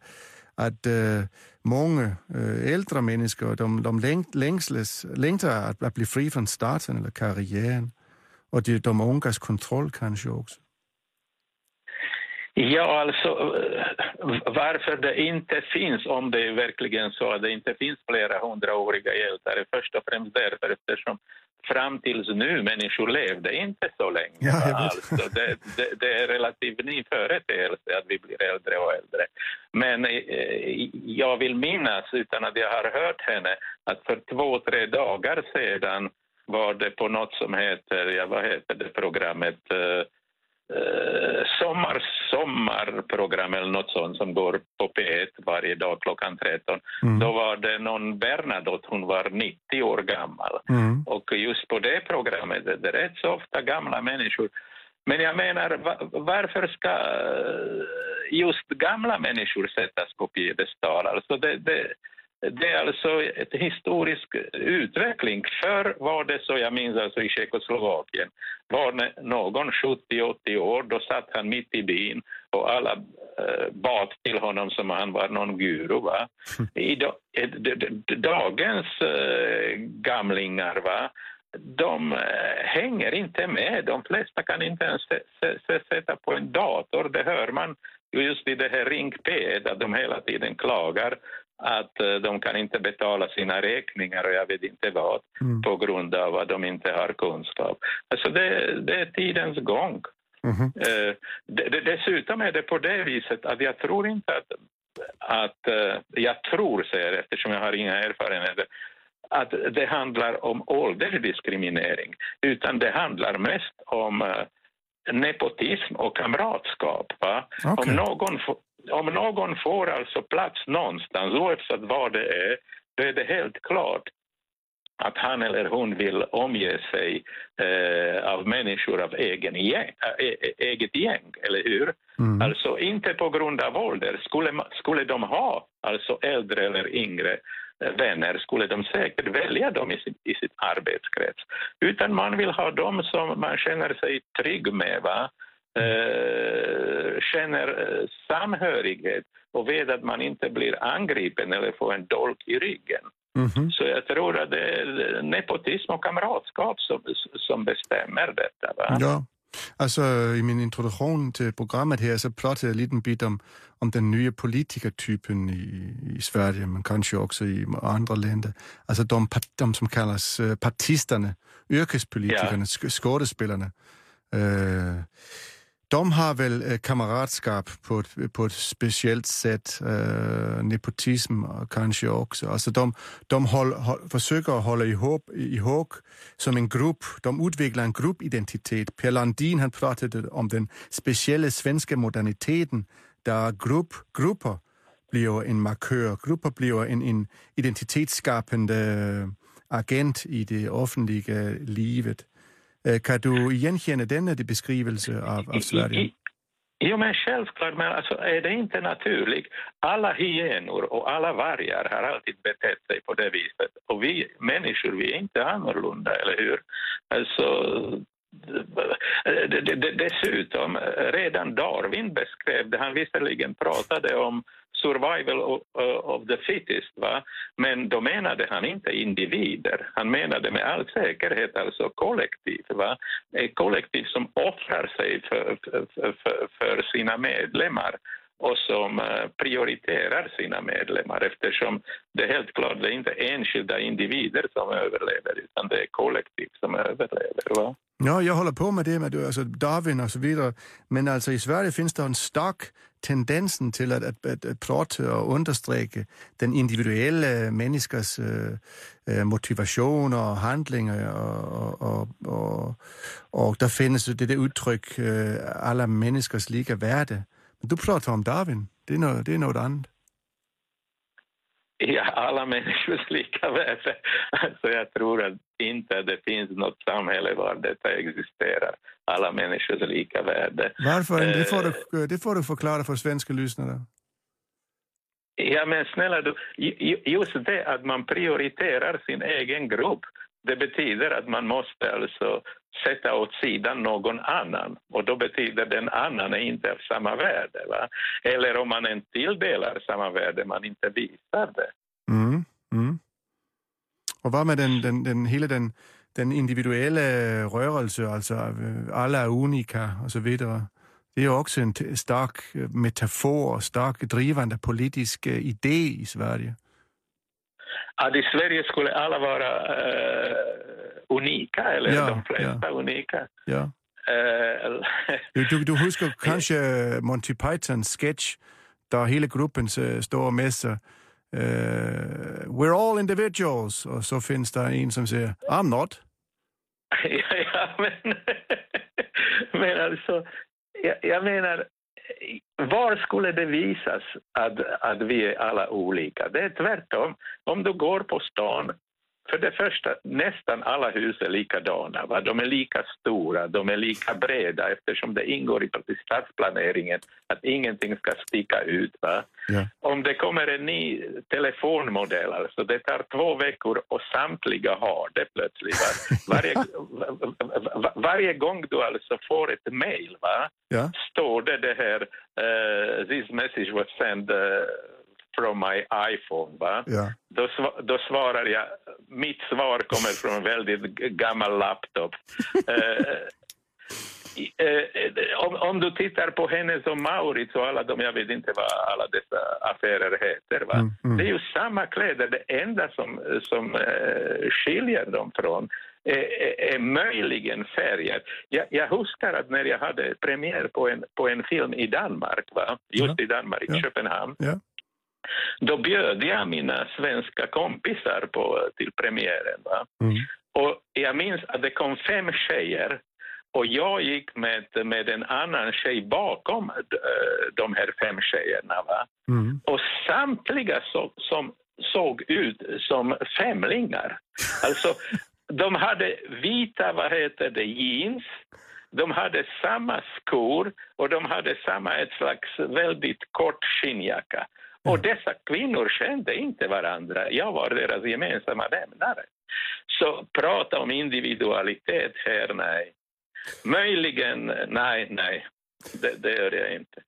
att äh, många äh, äldre människor de, de längsles, längtar att, att bli fri från staten eller karriären. Och de, de ungas kontroll kanske också. Ja, alltså eh, varför det inte finns, om det är verkligen så att det inte finns flera hundraåriga hjältar, först och främst därför eftersom fram tills nu människor levde inte så länge. Ja, alltså, det, det, det, är relativt ny företeelse att vi blir äldre och äldre. Men eh, jag vill minnas, utan att jag har hört henne, att för två, tre dagar sedan var det på något som heter, ja vad heter det programmet, eh, eh, sommar, sommarprogram eller något sånt som går på P1 varje dag klockan 13. Mm. Då var det någon Bernadotte, hon var 90 år gammal. Mm. Och just på det programmet det är rätt så ofta gamla människor. Men jag menar, varför ska eh, just gamla människor sättas på piedestal? Alltså det, det, det är alltså en historisk utveckling. Förr var det så, jag minns alltså i Tjeckoslovakien, var någon 70-80 år, då satt han mitt i byn och alla eh, bad till honom som han var någon guru. Va? I do, eh, dagens eh, gamlingar, va? de hänger inte med. De flesta kan inte ens sätta på en dator. Det hör man just i det här Ring P, där de hela tiden klagar att eh, de kan inte betala sina räkningar och jag vet inte vad mm. på grund av att de inte har kunskap. Alltså det, det är tidens gång. Mm. Dessutom är det på det viset att jag tror inte att, att eh, jag tror, säger eftersom jag har inga erfarenheter, att det handlar om åldersdiskriminering, utan det handlar mest om nepotism och kamratskap. Okay. Om någon om någon får alltså plats någonstans, oavsett vad det är, då är det helt klart att han eller hon vill omge sig eh, av människor av egen gäng, äh, eget gäng, eller hur? Mm. Alltså inte på grund av ålder. Skulle, skulle de ha alltså äldre eller yngre eh, vänner skulle de säkert välja dem i, sin, i sitt arbetskrets. Utan man vill ha dem som man känner sig trygg med. Va? Eh, känner eh, samhörighet och vet att man inte blir angripen eller får en dolk i ryggen. Mm -hmm. Så jag tror att det är nepotism och kamratskap som, som bestämmer detta. Va? Ja. Altså, i min introduktion till programmet här så pratade jag lite bit om, om den nya politikertypen i, i Sverige, men kanske också i andra länder. Alltså de, de som kallas eh, partisterna, yrkespolitikerna, ja. skådespelarna. Uh, de har väl eh, kamratskap på ett, på ett speciellt sätt, eh, nepotism kanske också. Alltså de, de håll, håll, försöker hålla ihop, ihop som en grupp, de utvecklar en gruppidentitet. Per Landin han pratade om den speciella svenska moderniteten där grupp, grupper blir en markör, grupper blir en, en identitetsskapande agent i det offentliga livet. Eh, kan du igenkänna denna beskrivelse av, av Sverige? Jo, men självklart, men alltså, är det inte naturligt? Alla hyenor och alla vargar har alltid betett sig på det viset. Och vi människor, vi är inte annorlunda, eller hur? Alltså, dessutom, redan Darwin beskrev det. Han visserligen pratade om survival of, the fittest, va? men då menade han inte individer. Han menade med all säkerhet alltså kollektiv. Va? Ett kollektiv som offrar sig för, för, för, för sina medlemmar och som eh, prioriterar sina medlemmar eftersom det är helt klart det är inte enskilda individer som överlever utan det är kollektiv som överlever. Va? Ja, jag håller på med det med alltså Darwin och så vidare. Men alltså i Sverige finns det en stark tendensen till att, att, att, att prata och understryka den individuella människans äh, øh, øh, motivation och handlingar och, och, och, och där finns det där uttryck äh, øh, alla människors lika värde. Men du pratar om Darwin, det är något, det är något annat i alla människors lika värde. Alltså jag tror att inte det finns något samhälle var detta existerar. Alla människors lika värde. Varför? Det får, du, eh, det får du förklara för svenska lyssnare. Ja, men snälla du, just det att man prioriterar sin egen grupp, det betyder att man måste alltså sätta åt sidan någon annan och då betyder den annan är inte av samma värde. Va? Eller om man inte tilldelar samma värde, man inte visar det. Mm, mm. Och vad med den, den, den, hela den, den individuella rörelsen, alltså alla är unika och så vidare. Det är också en stark eh, metafor och stark drivande politisk eh, idé i Sverige. Att i Sverige skulle alla vara eh, unika, eller Ja, de flesta unika. Ja. Eh, Du, du, du husker kanske Monty Pythons sketch där hela gruppen står och mässar eh, We're all individuals och så finns det en som säger I'm not. ja, ja, men, men alltså, jag, jag menar, var skulle det visas att, att vi är alla olika? Det är tvärtom. Om du går på stan, för det första, nästan alla hus är likadana. Va? De är lika stora, de är lika breda eftersom det ingår i stadsplaneringen att ingenting ska sticka ut. Va? Ja. Om det kommer en ny telefonmodell, alltså det tar två veckor och samtliga har det plötsligt. Va? Varje, va- va- va- varje gång du alltså får ett mail va? Ja. står det det här eh, “This message was sent eh, from my iPhone”. Va? Ja. Då, sva- då svarar jag, mitt svar kommer från en väldigt gammal laptop. Eh, eh, om, om du tittar på Hennes och Mauritz och alla de, jag vet inte vad alla dessa affärer heter. Va? Mm, mm. Det är ju samma kläder, det enda som, som eh, skiljer dem från är, är, möjligen färger. Jag, jag huskar att när jag hade premiär på en, på en film i Danmark, va? just i Danmark, i Ja. Köpenhamn, Ja. Då bjöd jag mina svenska kompisar på, till premiären. Mm. Och jag minns att det kom fem tjejer och jag gick med, med en annan tjej bakom eh, de här fem tjejerna. Va? Mm. Och samtliga så, som såg ut som femlingar. Alltså, de hade vita, vad heter det, jeans. De hade samma skor och de hade samma ett slags väldigt kort skinnjacka. Och dessa kvinnor kände inte varandra. Jag var deras gemensamma nämnare. Så prata om individualitet här, nej. Möjligen, nej, nej. Det, det gör jag inte.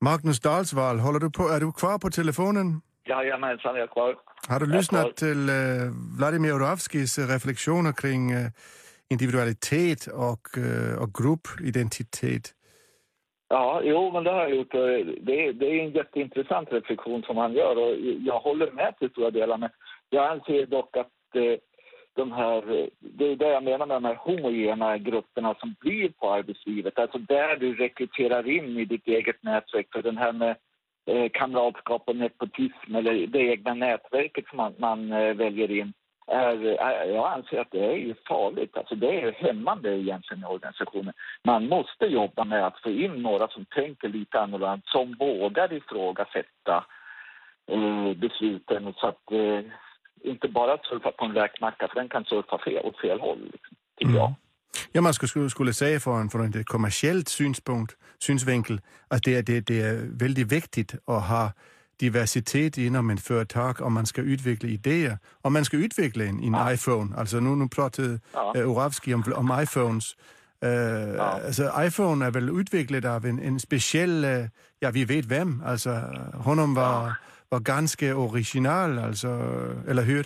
Magnus Dalsvall, håller du på, är du kvar på telefonen? Jajamensan, jag är kvar. Har du lyssnat till eh, Vladimir Oravskis reflektioner kring eh, individualitet och, eh, och gruppidentitet? Ja, jo, men det har jag gjort. Det är, det är en jätteintressant reflektion som han gör och jag håller med till stora delar. Men jag anser dock att eh, de här, eh, det är det jag menar med de här homogena grupperna som blir på arbetslivet. Alltså där du rekryterar in i ditt eget nätverk. För den här med eh, kamratskap och nepotism eller det egna nätverket som man, man väljer in. Är, jag anser att det är ju farligt. Alltså det är hämmande egentligen i organisationen. Man måste jobba med att få in några som tänker lite annorlunda, som vågar ifrågasätta eh, besluten så att eh, inte bara surfa på en räkmacka, för den kan surfa fel, åt fel håll, liksom, tycker Mm. jag. Ja, man skulle, skulle säga från, från ett kommersiellt synspunkt, synsvinkel, att det, är- det, det är väldigt viktigt att ha diversitet inom ett företag om man ska utveckla idéer. Om man ska utveckla en, en iPhone, alltså nu, nu pratade Ja. ja. Oravski om, om iPhones. Uh, Ja. Alltså iPhone är väl utvecklad av en, en speciell, eh, ja vi vet vem, alltså honom var, var ganska original, alltså, eller hur?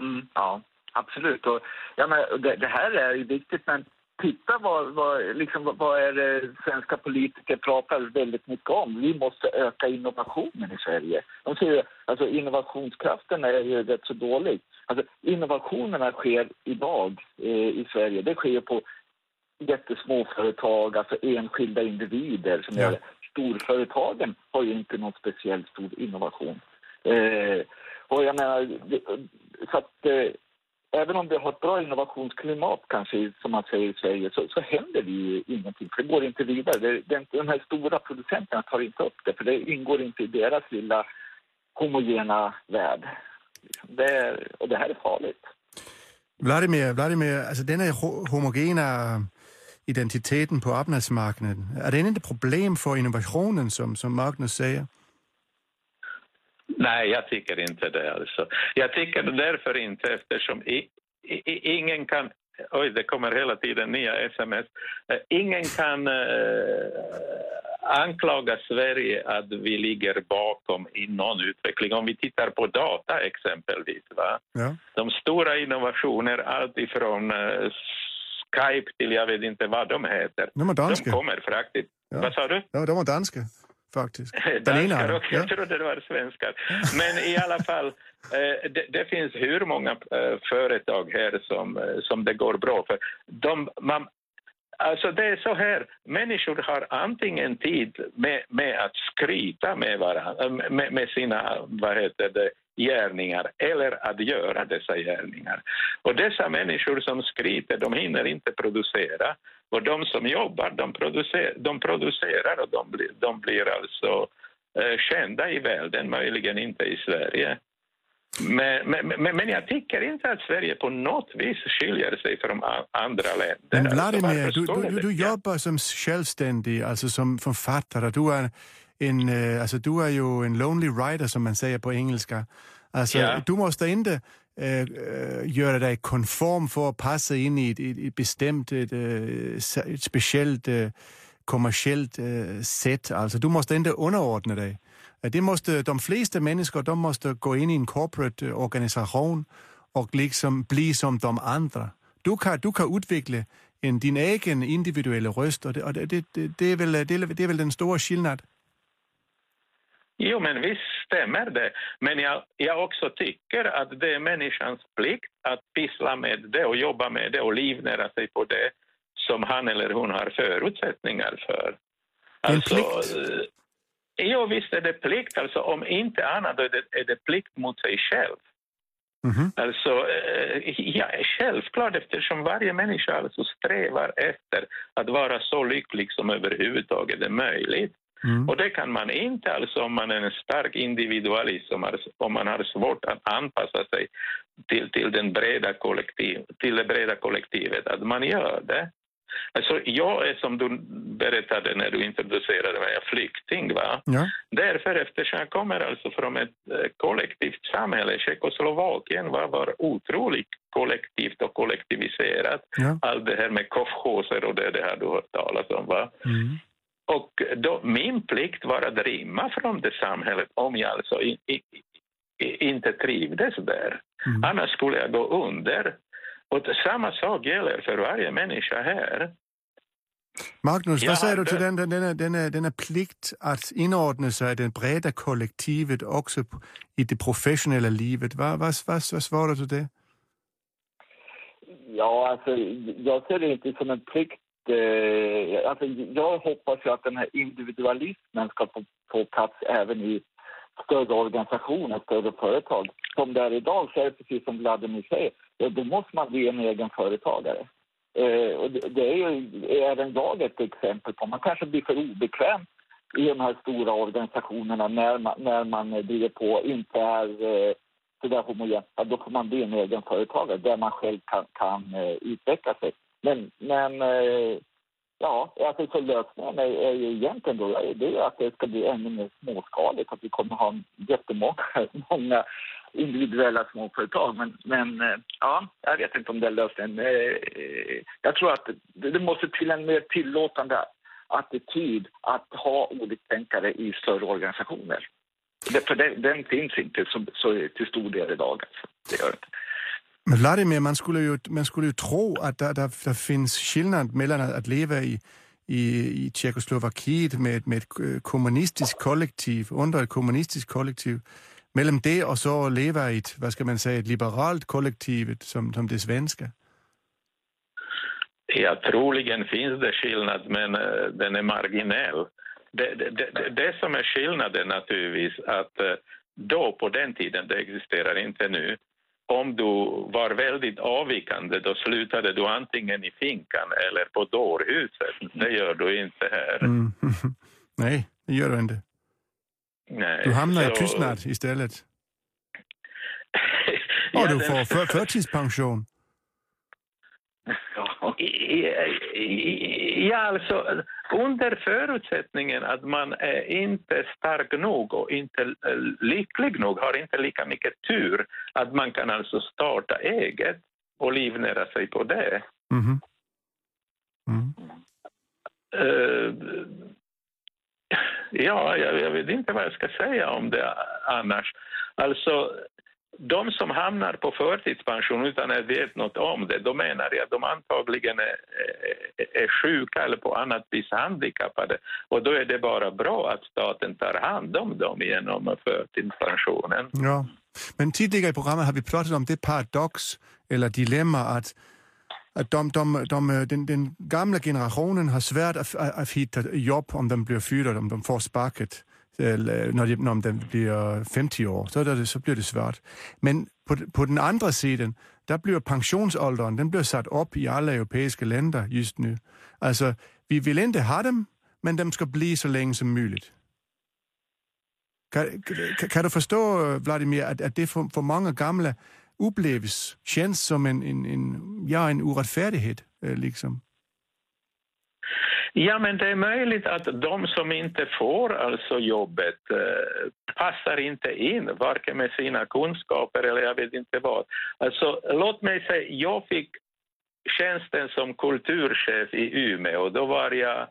Mm, ja, absolut. Och, ja, men det, det här är ju viktigt, men titta vad, vad, liksom, vad- är det svenska politiker pratar väldigt mycket om. Vi måste öka innovationen i Sverige. De säger alltså innovationskraften är ju rätt så dålig. Alltså, innovationerna sker idag eh, i Sverige. Det sker på jättesmå företag, alltså enskilda individer som Ja. gör det. Storföretagen har ju inte någon speciellt stor innovation. Eh, och jag menar, så att eh, även om vi har ett bra innovationsklimat kanske, som man säger i Sverige, så, så händer det ju ingenting. För det går inte vidare. Det, det, de här stora producenterna tar inte upp det, för det ingår inte i deras lilla homogena värld. Liksom, det, är- och det här är farligt. Vladimir, Vladimir, alltså den här homogena identiteten på arbetsmarknaden, är det inte ett problem för innovationen som, som Magnus säger? Nej, jag tycker inte det. Alltså. Jag tycker därför inte eftersom i, i, ingen kan... Oj, det kommer hela tiden nya sms. Eh, Ingen kan eh, anklaga Sverige att vi ligger bakom i någon utveckling. Om vi tittar på data exempelvis. Va? Ja. De stora innovationer, allt ifrån eh, Skype till jag vet inte vad de heter. De är. De kommer faktiskt, Vad sa du? Ja, de var danska faktiskt. danskar också, jag trodde det var svenskar. Men i alla fall, eh, det, det, finns hur många eh, företag här som, eh, som det går bra för. De, man, Alltså det är så här, människor har antingen tid med, med att skryta med, varandra, med, med sina vad heter det, gärningar eller att göra dessa gärningar. Och dessa människor som skryter, de hinner inte producera. Och de som jobbar, de, producer, de producerar och de, blir, de blir alltså eh, kända i världen, möjligen inte i Sverige. Men, men, men, jag tycker inte att Sverige på något vis skiljer sig från andra länder. Men Vladimir, alltså, du, du, du jobbar som självständig, alltså som författare. Du är, en, eh, alltså, du är ju en lonely writer som man säger på engelska. Alltså, ja. Du måste inte Øh, øh, göra dig konform för att passa in i ett, ett, ett bestämt, ett, øh, ett speciellt kommersiellt sätt. Alltså, du måste inte underordna dig. Det måste, de flesta människor de måste gå in i en corporate organisation och liksom bli som de andra. Du kan, du kan utveckla en, din egen individuella röst och, det, och det, det, det, är väl, det, det är väl den stora skillnaden. Jo, men visst stämmer det. Men jag, jag också tycker att det är människans plikt att pyssla med det och jobba med det och livnära sig på det som han eller hon har förutsättningar för. Alltså, en plikt? Øh, Jo, visst är det plikt. Alltså, om inte annat är det, är det plikt mot sig själv. Mm -hmm. Alltså, eh, ja, självklart eftersom varje människa alltså strävar efter att vara så lycklig som överhuvudtaget är möjligt. Mm. Och det kan man inte alltså om man är en stark individualist, om man, om man har svårt att anpassa sig till, till, den breda kollektiv, till det breda kollektivet, att man gör det. Alltså, jag är som du berättade när du introducerade mig, flykting. Va? Ja. Därför eftersom jag kommer alltså från ett eh, kollektivt samhälle, Tjeckoslovakien var, var otroligt kollektivt och kollektiviserat. Ja. Allt det här med koffhoser och det, det har du hört talas om. Va? Mm. Och då, min plikt var att rymma från det samhället om jag alltså i, i, i, inte trivdes där. Mm. Annars skulle jag gå under. Och samma sak gäller för varje människa här. Magnus, ja, vad säger du till den, denna, denna, denna plikt att inordna sig i det breda kollektivet också i det professionella livet? Vad, vad, vad, vad svarar du till det? Ja, alltså, jag ser det inte som en plikt. Eh, alltså, jag hoppas ju att den här individualismen ska få, få plats även i större organisationer, större företag. Som det är idag så är det precis som Vladimir säger, ja, då måste man bli en egen företagare. Eh, och det, det är ju även jag ett exempel på. Man kanske blir för obekväm i de här stora organisationerna när man, när man driver på, inte är eh, sådär homogen. Ja, då får man bli en egen företagare där man själv kan, kan eh, utveckla sig. Men, men eh, Ja, alltså så lösningen är, är ju egentligen då, det är att det ska bli ännu mer småskaligt, att vi kommer ha jättemånga många individuella småföretag. Men, men eh, ja, jag vet inte om det är lösningen. Eh, jag tror att det måste till en mer tillåtande attityd att ha oliktänkare i större organisationer. För den, den finns inte så, så till stor del idag. Alltså. Det gör inte. Men Vladimir, man skulle ju, man skulle ju tro att det där, där finns skillnad mellan att leva i, i, i Tjeckoslovakien med, med ett øh, kommunistiskt kollektiv, under ett kommunistiskt kollektiv, mellan det och så leva i ett, vad ska man säga, ett liberalt kollektiv som, som det svenska? Ja, troligen finns det skillnad, men uh, den är marginell. Det, det, det, det, som är skillnaden naturligtvis att uh, då på den tiden, det existerar inte nu, om du var väldigt avvikande då slutade du antingen i finkan eller på dårhuset. Det gör du inte här. Mm. Nej, det gör du inte. Nej, du hamnar så... i tystnad istället. ja, Och du får för, förtidspension. Ja, alltså under förutsättningen att man är inte stark nog och inte eh, lycklig nog, har inte lika mycket tur att man kan alltså starta eget och livnära sig på det. Mm. Mm. Uh, ja, jag, jag, vet inte vad jag ska säga om det annars. Alltså, de som hamnar på förtidspension utan att veta något om det, då menar jag att de antagligen är, är, är sjuka eller på annat vis handikappade. Och då är det bara bra att staten tar hand om dem genom förtidspensionen. Ja. Men tidigare i programmet har vi pratat om det paradox eller dilemma att att de, de, de, den, den, gamla generationen har svårt att, att hitta jobb om de blir fyra, om de får sparket när, de, när den blir 50 år, så, det, så blir det svårt. Men på, på den andra sidan, där blir pensionsåldern den blir satt upp i alla europeiska länder just nu. Alltså, vi vill inte ha dem, men de ska bli så länge som möjligt. Kan, kan, kan du förstå, Vladimir, att, att det för, för många gamla upplevs, känns som en, en, en, ja, en orättfärdighet? Øh, liksom? Ja, men det är möjligt att de som inte får alltså jobbet eh, passar inte in, varken med sina kunskaper eller jag vet inte vad. Alltså, låt mig säga, jag fick tjänsten som kulturchef i Umeå och då var jag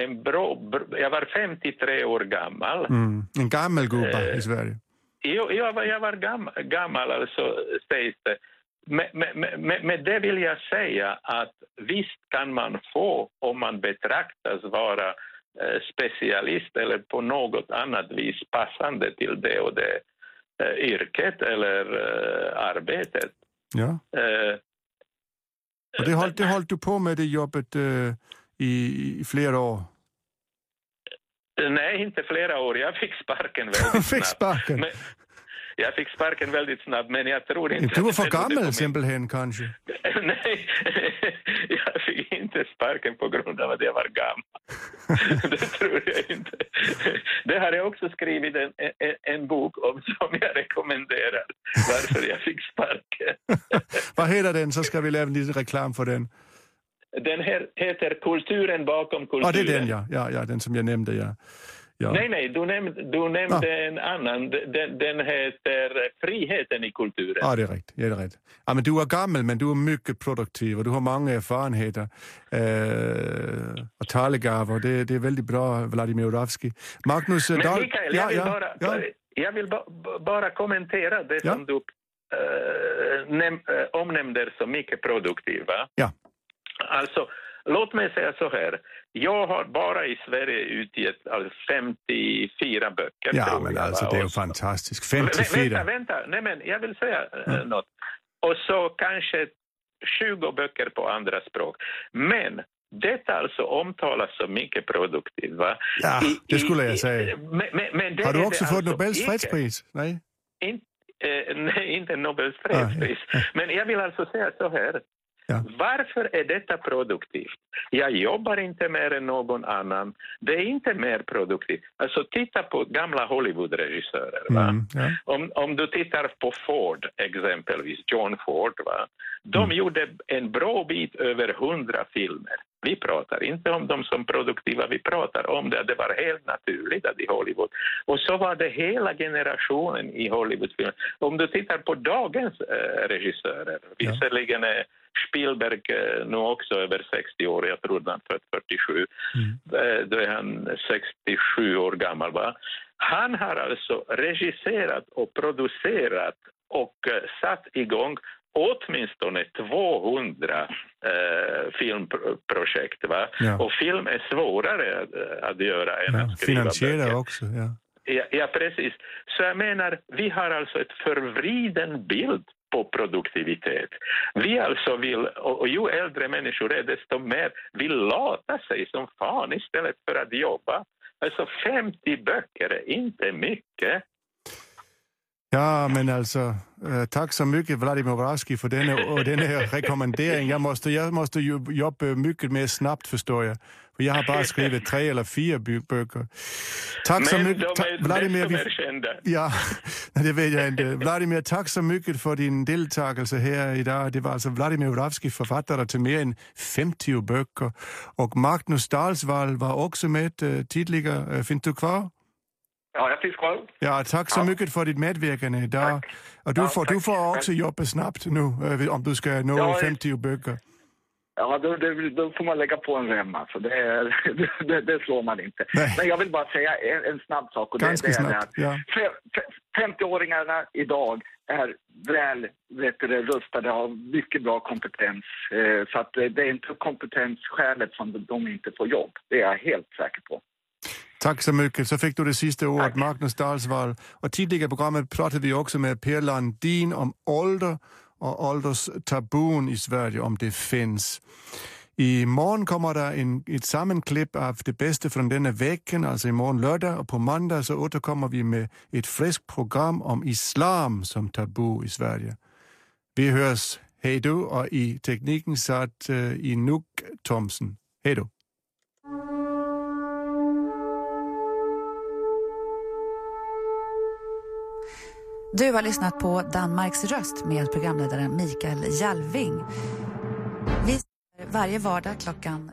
en bra, jag var 53 år gammal. Mm. En gammal gubbe eh, i Sverige. Jag, jag, var, jag var gam, gammal, alltså, sägs det. Med, med, med, det vill jag säga att visst kan man få, om man betraktas vara eh, specialist eller på något annat vis passande till det och det eh, yrket eller eh, arbetet. Ja. Eh, och det höll, det höll du på med det jobbet eh, i, i flera år? Nej, inte flera år. Jag fick sparken väldigt fick sparken. Men, jag fick sparken väldigt snabbt, men jag tror inte... Du var för gammal simpelthen kanske? Nej, jag fick inte sparken på grund av att jag var gammal. det tror jag inte. Det har jag också skrivit en, en, en bok om som jag rekommenderar, varför jag fick sparken. Vad heter den, så ska vi lämna lite reklam för den. Den här heter Kulturen bakom kulturen. Ja, det är den ja. ja, ja den som jag nämnde ja. Ja. Nej, nej, du nämnde, du nämnde ah. en annan. Den, den, heter Friheten i kulturen. Ja, det är rätt. Ja, det är rätt. Ja, men du är gammal, men du är mycket produktiv och du har många erfarenheter eh, och talegaver. Det, det är väldigt bra, Vladimir Uravski. Magnus... Men Dahl... Mikael, jag, vill ja, bara, ja. jag vill ba, bara kommentera det som du äh, näm, äh, omnämner som mycket produktiv. Va? Ja. Alltså, låt mig säga så här. Jag har bara i Sverige utgett alltså 54 böcker. Ja, men alltså det är ju fantastiskt. 54. Vänta, vänta. Nej, men jag vill säga mm. något. Och så kanske 20 böcker på andra språk. Men detta alltså omtalas som mycket produktivt. Va? Ja, det skulle jag säga. Men, men, men har du också fått alltså Nobels fredspris? Nej? In, eh, nej, inte Nobels fredspris. Ah, ja. Men jag vill alltså säga så här. Ja. Varför är detta produktivt? Jag jobbar inte mer än någon annan. Det är inte mer produktivt. Alltså titta på gamla Hollywoodregissörer. Mm, ja. om, om du tittar på Ford exempelvis, John Ford. Va? De mm. gjorde en bra bit över hundra filmer. Vi pratar inte om dem som produktiva, vi pratar om det. Det var helt naturligt att i Hollywood. Och så var det hela generationen i Hollywoodfilmer. Om du tittar på dagens äh, regissörer, ja. visserligen är Spielberg eh, nu också över 60 år, jag tror han född 47. Mm. Eh, då är han 67 år gammal. Va? Han har alltså regisserat och producerat och satt igång åtminstone 200 eh, filmprojekt. Va? Ja. Och film är svårare att, att göra än ja, att skriva Finansiera böcker. också, ja. ja. Ja, precis. Så jag menar, vi har alltså ett förvriden bild på produktivitet. Vi alltså vill, och ju äldre människor är desto mer vill lata sig som fan istället för att jobba. Alltså 50 böcker är inte mycket. Ja, men alltså, äh, tack så mycket Vladimir Vraski för denna, och denna rekommendering. Jag måste, jag måste jobba mycket mer snabbt förstår jag. För jag har bara skrivit tre eller fyra böcker. Tack men så mycket. är Vladimir, vi. Ja, det vet jag inte. Vladimir, tack så mycket för din deltagelse här idag. Det var alltså Vladimir Vravski, författare till mer än 50 böcker. Och Magnus Dalsvall var också med äh, tidigare. Äh, finns du kvar? Ja, jag finns kvar. Ja, tack så ja. mycket för ditt medverkande idag. Och du, ja, får, du får också jobba snabbt nu, om du ska nå ja, 50 böcker. Ja, då, då, får man lägga på en rem alltså. Det, det, det slår man inte. Nej. Men jag vill bara säga en, en snabb sak. Och Ganska det, det snabbt, ja. 50-åringarna idag är väl vet du, rustade, har mycket bra kompetens. Eh, så att det är inte kompetensskälet som de inte får jobb. Det är jag helt säker på. Tack så mycket. Så fick du det sista ordet, Tack. Magnus Dalsvall. Och tidigare i programmet pratade vi också med Per Landin om ålder och ålderstabun i Sverige, om det finns. Imorgon kommer det en, ett sammanklipp av det bästa från denna veckan, alltså imorgon lördag. Och på måndag så återkommer vi med ett friskt program om islam som tabu i Sverige. Vi hörs. Hej då och i tekniken satt uh, Inuk Thomsen. Hej då. Du har lyssnat på Danmarks röst med programledaren Mikael Jalving. Vi varje vardag klockan